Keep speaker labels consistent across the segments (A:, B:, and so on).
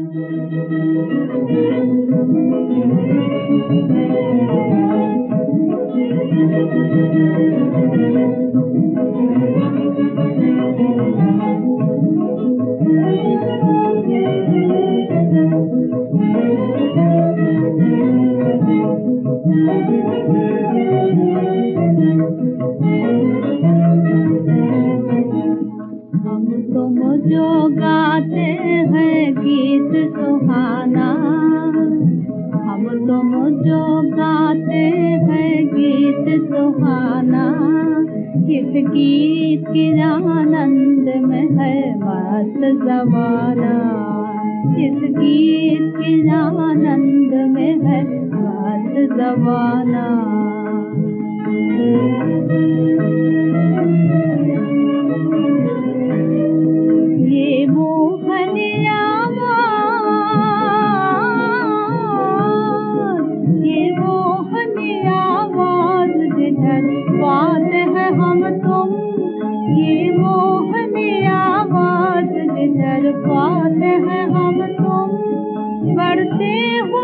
A: हम तुम जो गाते हैं गीत सुहाना, इस गीत के आनंद में है मस्त जमाना। इस गीत के आनंद में है मस्त जमाना।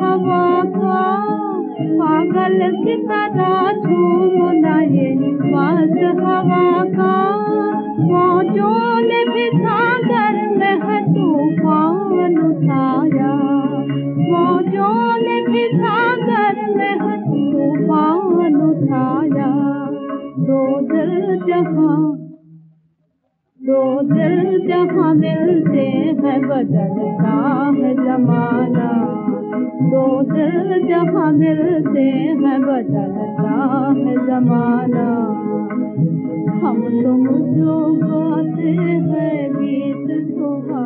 A: हवा पागल की तरह झूमना ये मस्त हवा का मौजों ने भी सागर में है उठाया मौजों भी सागर में तूफान उठाया दो दिल जहाँ दो दिल जहाँ मिलते हैं बदलता है जमाना दो दिल जहाँ मिलते हैं बदलता है। जमाना गाते हैं गीत सुहाना